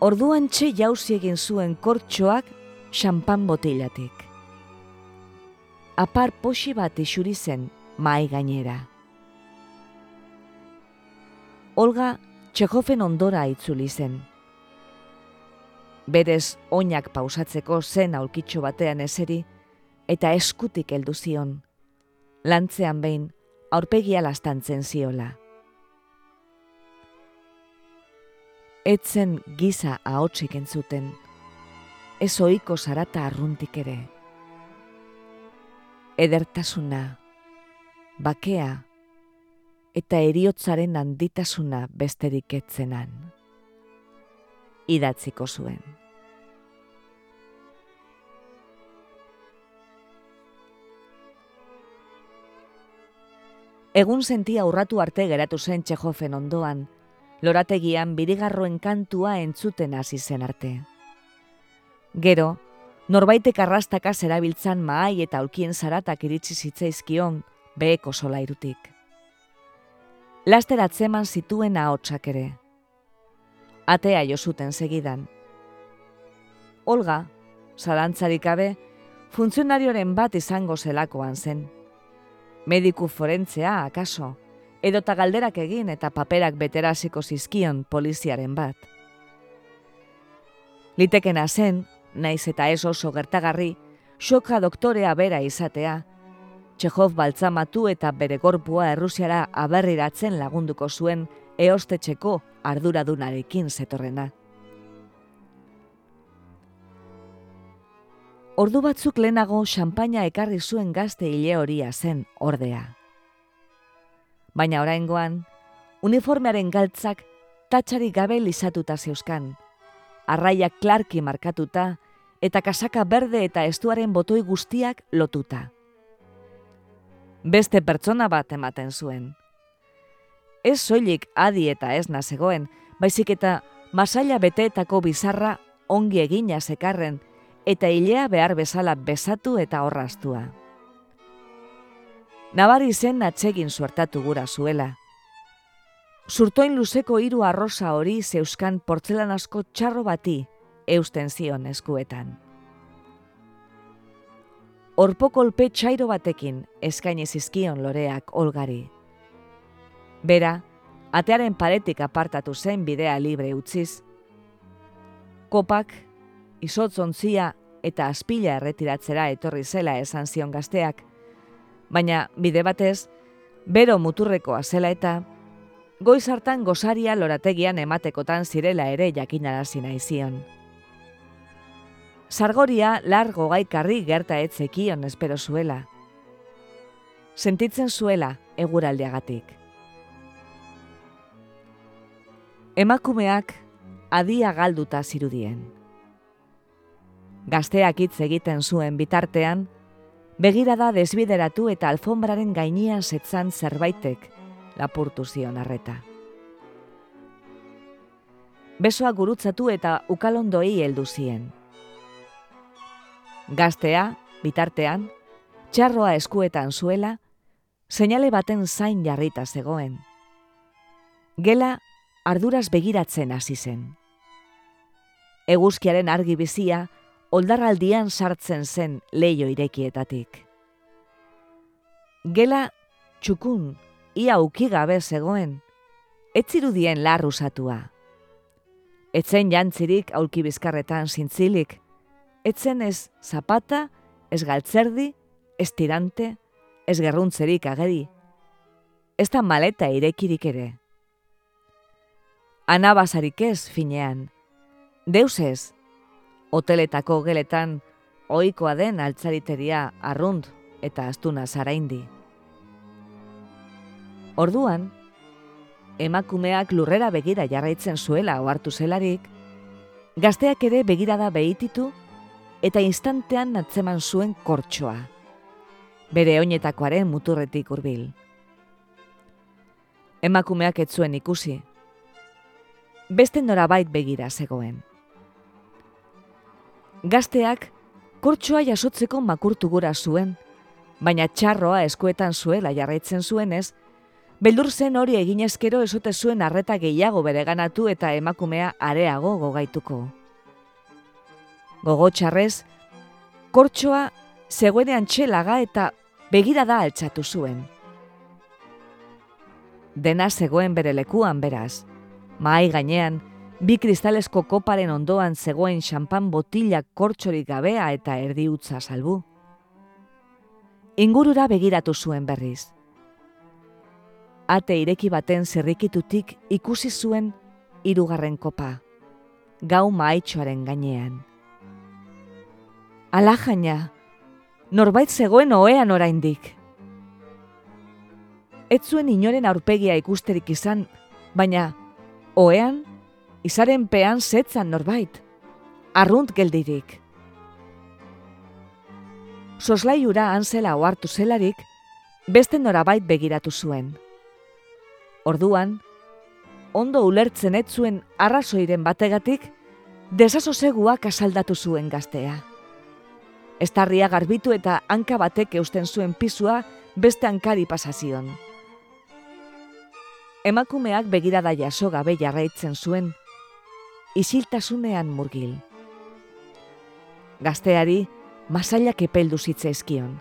Orduan txe jauzi egin zuen kortxoak xampan botilatik. Apar posi bat isuri zen mai gainera. Olga Txekofen ondora itzuli zen. Berez oinak pausatzeko zen aulkitxo batean eseri eta eskutik heldu zion. Lantzean behin aurpegia lastantzen ziola. Etzen giza ahotsik entzuten, ez oiko zarata arruntik ere. Edertasuna, bakea, eta eriotzaren handitasuna besterik etzenan. Idatziko zuen. Egun sentia urratu arte geratu zen Txehofen ondoan, lorategian birigarroen kantua entzuten hasi zen arte. Gero, norbaitek arrastaka zerabiltzan maai eta aulkien zaratak iritsi zitzaizkion, beheko sola irutik. Laster atzeman zituen ahotsak ere. Atea jo zuten segidan. Olga, zalantzarik gabe, funtzionarioren bat izango zelakoan zen. Mediku forentzea, akaso, edota galderak egin eta paperak beteraziko zizkion poliziaren bat. Litekena zen, naiz eta ez oso gertagarri, xoka doktorea bera izatea, Txehov baltzamatu eta bere gorpua errusiara aberriratzen lagunduko zuen eostetxeko arduradunarekin zetorrena. Ordu batzuk lehenago xampaina ekarri zuen gazte hile horia zen ordea baina oraingoan uniformearen galtzak tatxari gabe lizatuta zeuskan. Arraiak klarki markatuta eta kasaka berde eta estuaren botoi guztiak lotuta. Beste pertsona bat ematen zuen. Ez soilik adi eta ez nazegoen, baizik eta masaila beteetako bizarra ongi egina sekarren eta hilea behar bezala besatu eta horraztua. Nabari zen atsegin suertatu gura zuela. Zurtoin luzeko hiru arrosa hori zeuskan portzelan asko txarro bati eusten zion eskuetan. Orpokolpe txairo batekin eskaini zizkion loreak olgari. Bera, atearen paretik apartatu zen bidea libre utziz. Kopak, izotzontzia eta aspila erretiratzera etorri zela esan zion gazteak, baina bide batez, bero muturreko azela eta goiz hartan gozaria lorategian ematekotan zirela ere jakinarazi nahi zion. Sargoria largo gaikarri gerta etzekion espero zuela. sentitzen zuela eguraldiagatik. Emakumeak adia galduta zirudien. Gazteak hitz egiten zuen bitartean, begirada desbideratu eta alfombraren gainean setzan zerbaitek lapurtu zion arreta. Besoa gurutzatu eta ukalondoi heldu zien. Gaztea, bitartean, txarroa eskuetan zuela, seinale baten zain jarrita zegoen. Gela arduraz begiratzen hasi zen. Eguzkiaren argi bizia, oldarraldian sartzen zen leio irekietatik. Gela txukun, ia ukigabe zegoen, etzirudien larrusatua. Etzen jantzirik aulki bizkarretan zintzilik, etzen ez zapata, ez galtzerdi, ez tirante, ez gerruntzerik ageri. Ez da maleta irekirik ere. Anabasarik ez finean. Deus ez, hoteletako geletan ohikoa den altzariteria arrunt eta astuna zaraindi. Orduan, emakumeak lurrera begira jarraitzen zuela ohartu zelarik, gazteak ere begirada behititu eta instantean atzeman zuen kortsoa bere oinetakoaren muturretik hurbil. Emakumeak ez zuen ikusi. Beste norabait begira zegoen. Gazteak kortsoa jasotzeko makurtu gura zuen, baina txarroa eskuetan zuela jarraitzen zuenez, beldur zen hori eginezkero esote zuen arreta gehiago bereganatu eta emakumea areago gogaituko. Gogo txarrez, kortsoa zegoenean txelaga eta begira da altxatu zuen. Dena zegoen bere lekuan beraz, mahai gainean, bi kristalesko koparen ondoan zegoen xampan botilak kortxorik gabea eta erdi utza salbu. Ingurura begiratu zuen berriz. Ate ireki baten zerrikitutik ikusi zuen hirugarren kopa, gau maitxoaren gainean. Alajaina, norbait zegoen oean oraindik. Ez zuen inoren aurpegia ikusterik izan, baina oean, izaren pean zetzan norbait, arrunt geldirik. Soslaiura anzela ohartu zelarik, beste norabait begiratu zuen. Orduan, ondo ulertzen ez zuen arrazoiren bategatik, desasoseguak asaldatu zuen gaztea. Estarria garbitu eta hanka batek eusten zuen pisua beste hankari pasazion. Emakumeak begirada jaso gabe jarraitzen zuen, isiltasunean murgil. Gazteari, masailak epeldu zitzaizkion.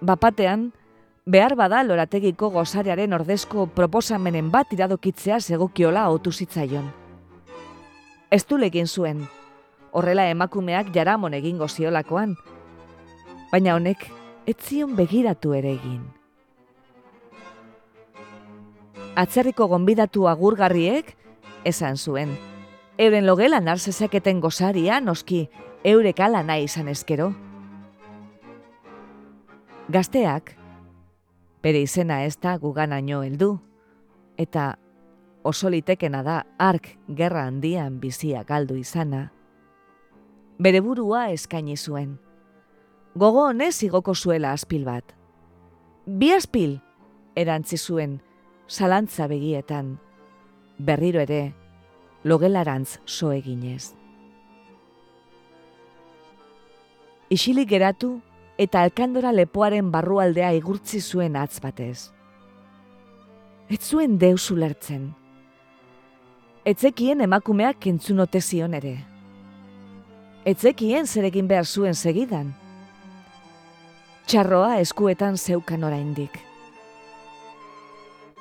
Bapatean, behar bada lorategiko gozarearen ordezko proposamenen bat iradokitzea segokiola otu zitzaion. Ez du zuen, horrela emakumeak jaramon egingo ziolakoan, baina honek ez zion begiratu ere egin. Atzerriko gonbidatu agurgarriek esan zuen, euren logela narzezaketen gozaria noski eurek ala nahi izan eskero. Gazteak, bere izena ez da guganaino heldu, eta oso litekena da ark gerra handian bizia galdu izana, bere burua eskaini zuen. Gogo honez igoko zuela azpil bat. Bi azpil, erantzi zuen, zalantza begietan, berriro ere, logelarantz so eginez. Isilik geratu eta alkandora lepoaren barrualdea igurtzi zuen atz batez. Ez zuen deus ulertzen. Etzekien emakumeak entzunote zion ere etzekien zerekin behar zuen segidan. Txarroa eskuetan zeukan oraindik.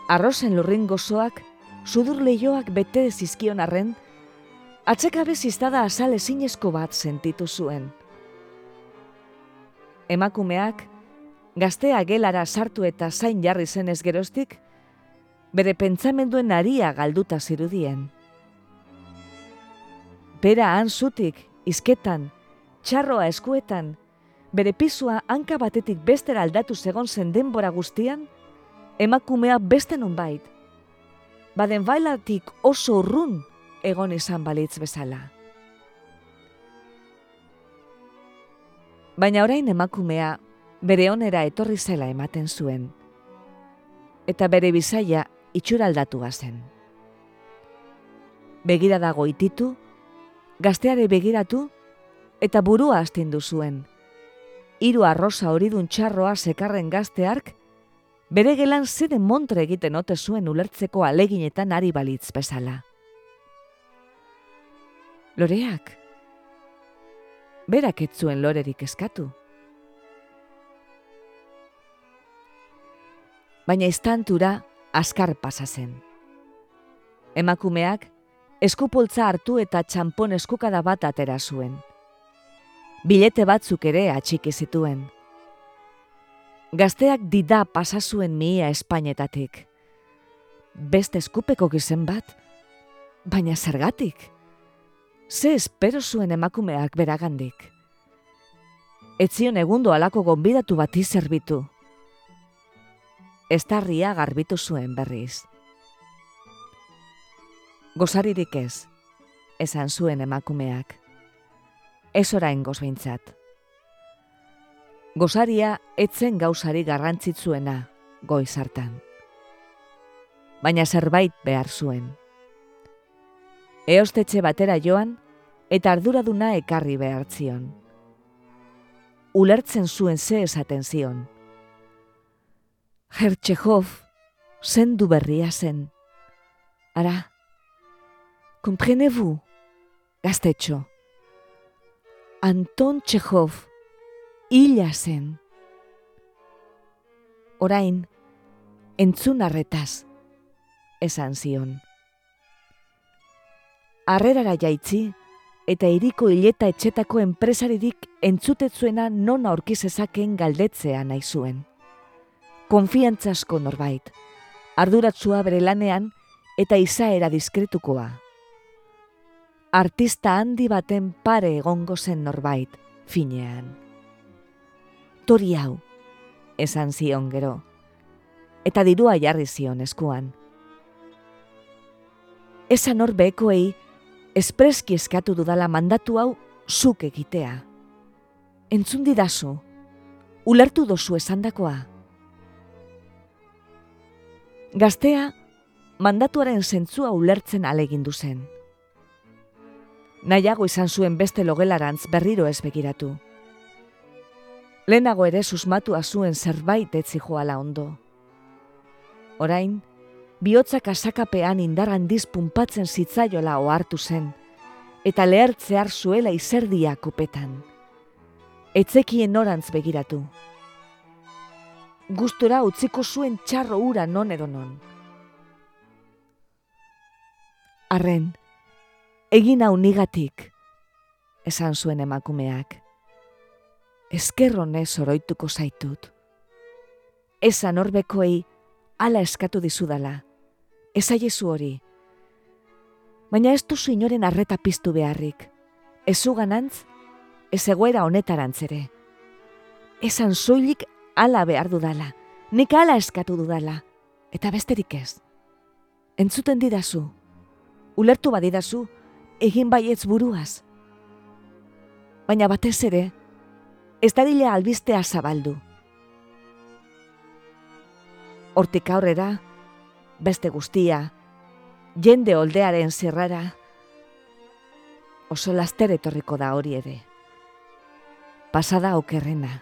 Arrozen lurrin gozoak, sudur lehioak bete zizkion arren, atzekabe ziztada azal ezinezko bat sentitu zuen. Emakumeak, gaztea gelara sartu eta zain jarri zen ez geroztik, bere pentsamenduen aria galduta zirudien. Pera han zutik izketan, txarroa eskuetan, bere pisua hanka batetik bestera aldatu zegon zen denbora guztian, emakumea beste nonbait. Baden bailatik oso urrun egon izan balitz bezala. Baina orain emakumea bere onera etorri zela ematen zuen, eta bere bizaia itxuraldatu zen. Begira dago ititu, gazteare begiratu, eta burua astindu zuen. Hiru arrosa horidun txarroa sekarren gazteark, bere gelan zede montre egiten ote zuen ulertzeko aleginetan ari balitz bezala. Loreak, berak etzuen lorerik eskatu. Baina istantura askar pasa zen. Emakumeak eskupoltza hartu eta txampon eskukada bat atera zuen. Bilete batzuk ere atxiki zituen. Gazteak dida pasa zuen mia Espainetatik. Beste eskupeko gizen bat, baina zergatik. Ze espero zuen emakumeak beragandik. Etzion egundo alako gonbidatu bati zerbitu. Estarria garbitu zuen berriz. Gozaririk ez, esan zuen emakumeak. Ez orain gozbeintzat. Gozaria etzen gauzari garrantzitzuena goiz hartan. Baina zerbait behar zuen. Eostetxe batera joan eta arduraduna ekarri behar zion. Ulertzen zuen ze esaten zion. Hertxehov zendu berria zen. Ara, Comprenez-vous? Gaztetxo. Anton Txehov, hila zen. Orain, entzun arretaz, esan zion. Arrerara jaitzi, eta iriko hileta etxetako enpresaririk entzutetzuena non aurkizezaken galdetzea nahi zuen. Konfiantzasko norbait, arduratzua bere lanean eta izaera diskretukoa artista handi baten pare egongo zen norbait, finean. Tori hau, esan zion gero, eta dirua jarri zion eskuan. Esan hor bekoei, espreski eskatu dudala mandatu hau zuk egitea. Entzun didazu, ulertu dozu esandakoa. Gaztea, mandatuaren zentzua ulertzen alegindu zen nahiago izan zuen beste logelarantz berriro ez begiratu. Lehenago ere susmatu zuen zerbait etzi joala ondo. Orain, bihotzak asakapean indarran dizpunpatzen zitzaiola ohartu zen, eta lehertzear zuela izerdia kupetan. Etzekien orantz begiratu. Gustura utziko zuen txarro ura non edo non. Arren, egin hau nigatik, esan zuen emakumeak. Ezkerronez oroituko zaitut. Esan horbekoei ala eskatu dizudala. Ez aiezu hori. Baina ez duzu inoren arreta piztu beharrik. Ez uganantz, ez egoera honetarantz ere. Esan zoilik ala behar dudala. Nik ala eskatu dudala. Eta besterik ez. Entzuten didazu. Ulertu badidazu, egin baietz buruaz. Baina batez ere, ez dadila albistea zabaldu. Hortik aurrera, beste guztia, jende oldearen zerrara, oso laster etorriko da hori ere. Pasada okerrena,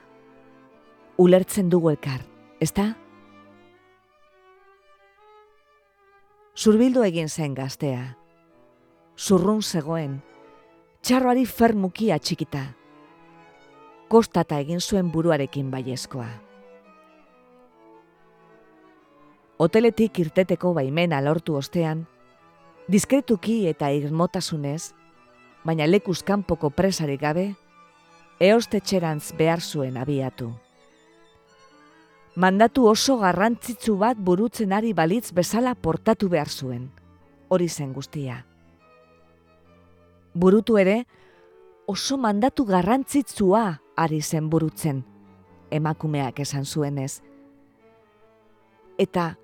ulertzen dugu elkar, ezta? Zurbildu egin zen gaztea, zurrun zegoen, txarroari fermuki atxikita. Kostata egin zuen buruarekin baiezkoa. Hoteletik irteteko baimena lortu ostean, diskretuki eta irmotasunez, baina lekuz kanpoko presarik gabe, eoste txerantz behar zuen abiatu. Mandatu oso garrantzitsu bat burutzen ari balitz bezala portatu behar zuen, hori zen guztia burutu ere, oso mandatu garrantzitsua ari zen burutzen, emakumeak esan zuenez. Eta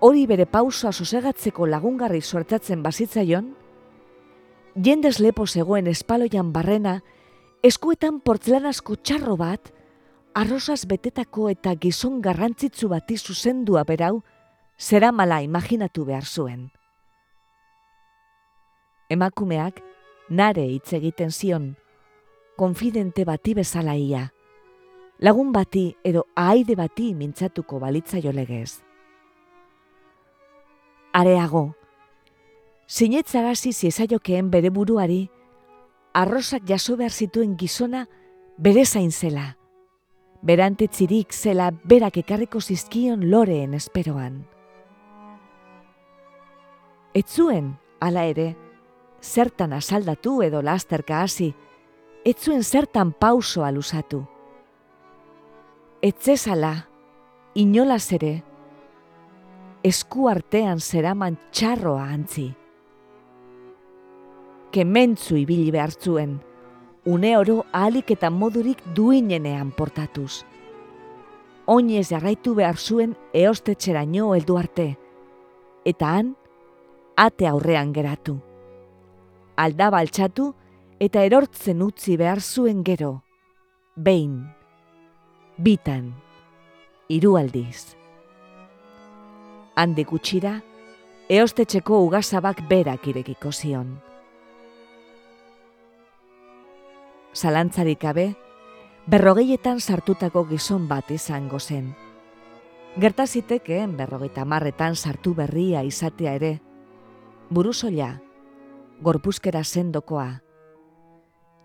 hori bere pausoa sosegatzeko lagungarri suertatzen bazitzaion, jendez lepo zegoen espaloian barrena, eskuetan portzelanazko txarro bat, arrosaz betetako eta gizon garrantzitsu bati zuzendua berau, zera mala imaginatu behar zuen. Emakumeak nare hitz egiten zion, konfidente bati bezala ia, lagun bati edo aide bati mintzatuko balitza jolegez. Areago, sinetzarazi ziezaiokeen bere buruari, arrosak jaso behar zituen gizona bere zain zela. Berantetzirik zela berak ekarriko zizkion loreen esperoan. Etzuen, hala ere, zertan asaldatu edo lasterka hasi, etzuen zertan pausoa lusatu. Etzezala, inolaz ere, esku artean zeraman txarroa antzi. Kementzu ibili behar zuen, une oro ahalik eta modurik duinenean portatuz. Oinez jarraitu behar zuen eostetxera nio heldu arte, eta han, ate aurrean geratu. Alda baltsatu eta erortzen utzi behar zuen gero, behin, bitan, hiru aldiz. Hande gutxira, eostetxeko ugazabak berak irekiko zion. Zalantzarik gabe, berrogeietan sartutako gizon bat izango zen. Gertazitekeen berrogeita marretan sartu berria izatea ere, buruzoia, gorpuzkera sendokoa.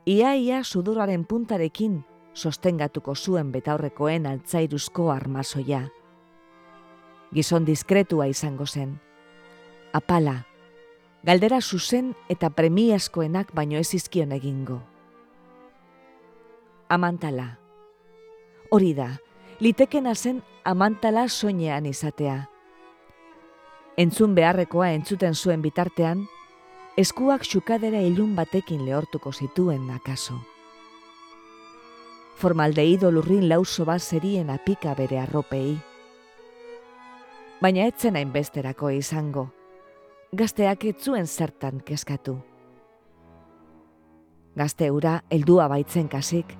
Ia ia suduraren puntarekin sostengatuko zuen betaurrekoen altzairuzko armazoia. Gizon diskretua izango zen. Apala, galdera zuzen eta premiazkoenak baino ez izkion egingo amantala. Hori da, litekena zen amantala soinean izatea. Entzun beharrekoa entzuten zuen bitartean, eskuak xukadera ilun batekin lehortuko zituen akaso. Formaldeido lurrin lauso bat zerien apika bere arropei. Baina etzen hainbesterako izango, gazteak etzuen zertan keskatu. Gazte ura heldua baitzen kasik,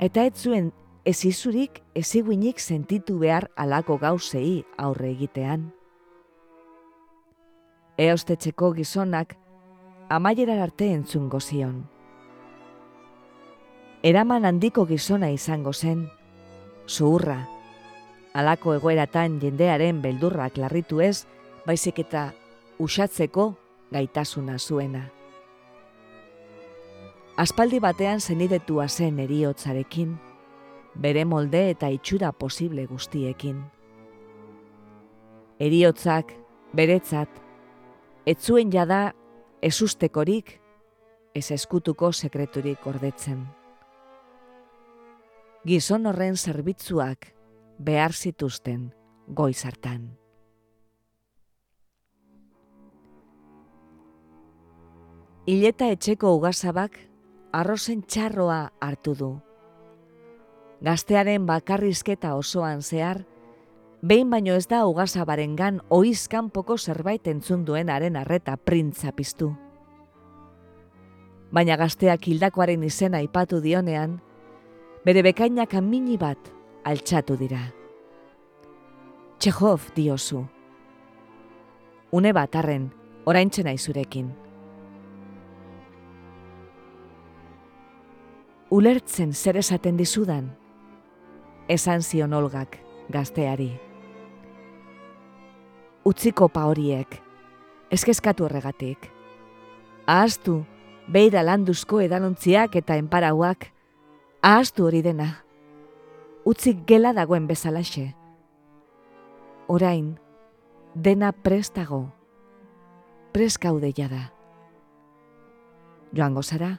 eta ez zuen ez izurik eziguinik sentitu behar alako gauzei aurre egitean. Eostetxeko gizonak amaierar arte entzungo zion. Eraman handiko gizona izango zen, zuhurra, alako egoeratan jendearen beldurrak larritu ez, baizik eta usatzeko gaitasuna zuena aspaldi batean zenidetua zen eriotzarekin, bere molde eta itxura posible guztiekin. Eriotzak, beretzat, etzuen jada ezustekorik, ez eskutuko sekreturik ordetzen. Gizon horren zerbitzuak behar zituzten goiz hartan. Ileta etxeko ugazabak arrozen txarroa hartu du. Gaztearen bakarrizketa osoan zehar, behin baino ez da ugazabaren gan oizkan poko zerbait entzun duenaren arreta printza piztu. Baina gazteak hildakoaren izena ipatu dionean, bere bekainak amini bat altxatu dira. Txehov diozu. Une bat arren, orain izurekin. ulertzen zer esaten dizudan, esan zion olgak gazteari. Utziko pa horiek, eskezkatu horregatik. Ahaztu, beira landuzko edalontziak eta enparauak, ahaztu hori dena. Utzik gela dagoen bezalaxe. Orain, dena prestago, preskaude jada. Joango zara?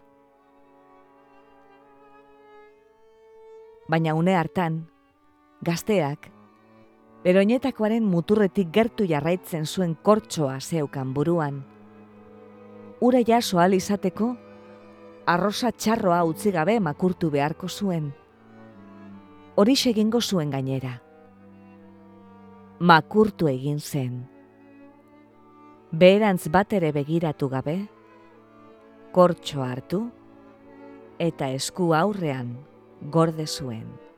baina une hartan, gazteak, beroinetakoaren muturretik gertu jarraitzen zuen kortsoa zeukan buruan. Ura jaso izateko, arrosa txarroa utzi gabe makurtu beharko zuen. Hori egingo zuen gainera. Makurtu egin zen. Beherantz bat ere begiratu gabe, kortxo hartu, eta esku aurrean gorde zuen.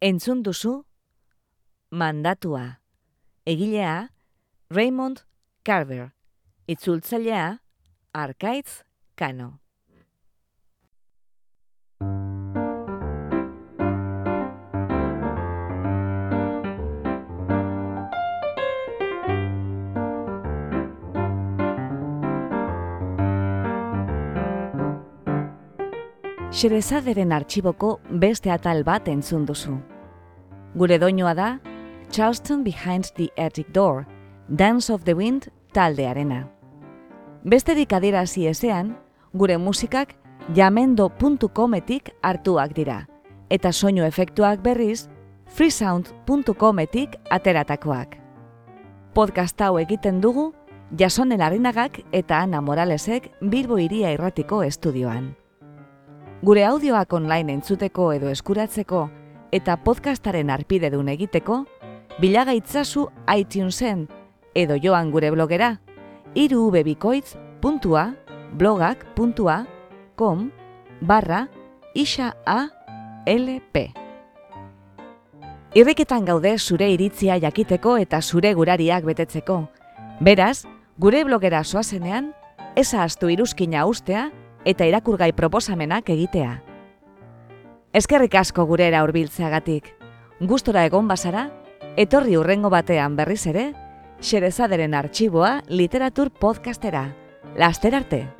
Entzun duzu mandatua. Egilea Raymond Carver. Itzultzailea Arkaitz Kano. Xerezaderen artxiboko beste atal bat entzun duzu. Gure doinoa da, Charleston Behind the Attic Door, Dance of the Wind taldearena. Beste dikadirazi ezean, gure musikak jamendo.cometik hartuak dira, eta soinu efektuak berriz freesound.cometik ateratakoak. Podcast hau egiten dugu, Jasonen Arinagak eta Ana Moralesek Bilbo Iria Irratiko estudioan. Gure audioak online entzuteko edo eskuratzeko eta podcastaren arpidedun egiteko, bilagaitzazu iTunesen edo joan gure blogera irubebikoitz.blogak.com barra isa a lp. Irriketan gaude zure iritzia jakiteko eta zure gurariak betetzeko. Beraz, gure blogera soazenean, eza astu iruzkina ustea eta irakurgai proposamenak egitea. Eskerrik asko gurera hurbiltzeagatik. Gustora egon bazara, etorri urrengo batean berriz ere, Xerezaderen arxiboa literatur podcastera. Laster arte!